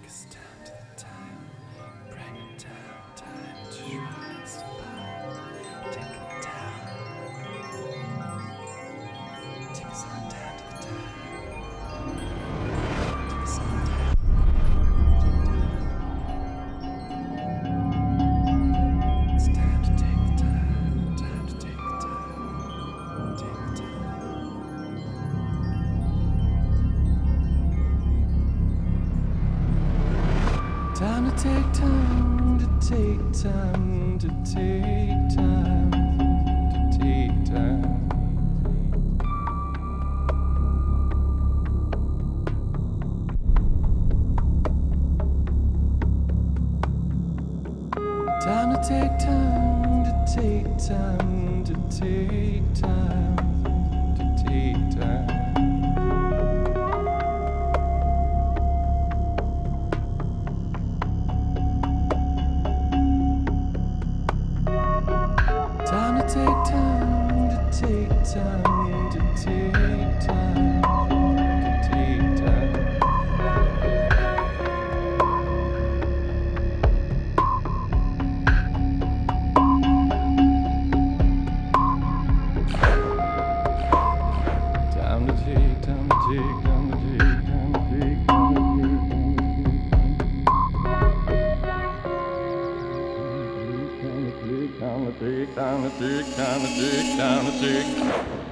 Take a stand at a time, bring it down. to take time to take time to take time to take time. Time to take time to take time to take time to take time. down the dick, down the dick, down the dick, down the dick.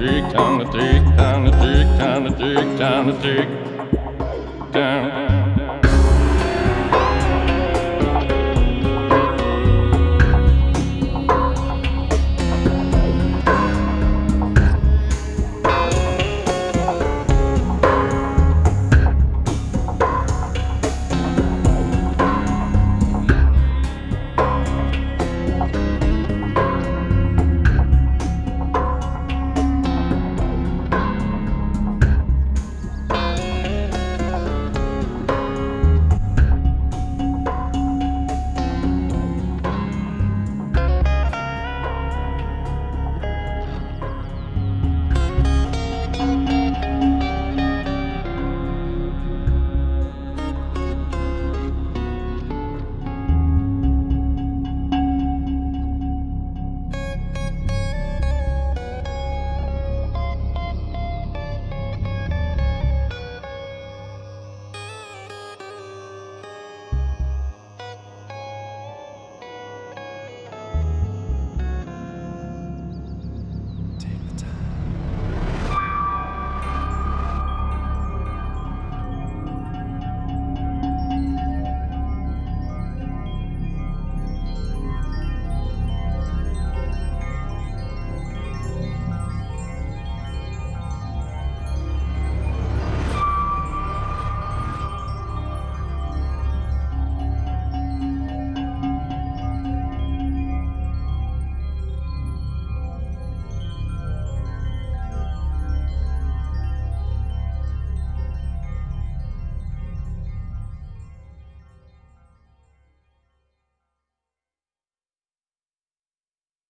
dick, down to dick, down to dick, down to dick, down to dick.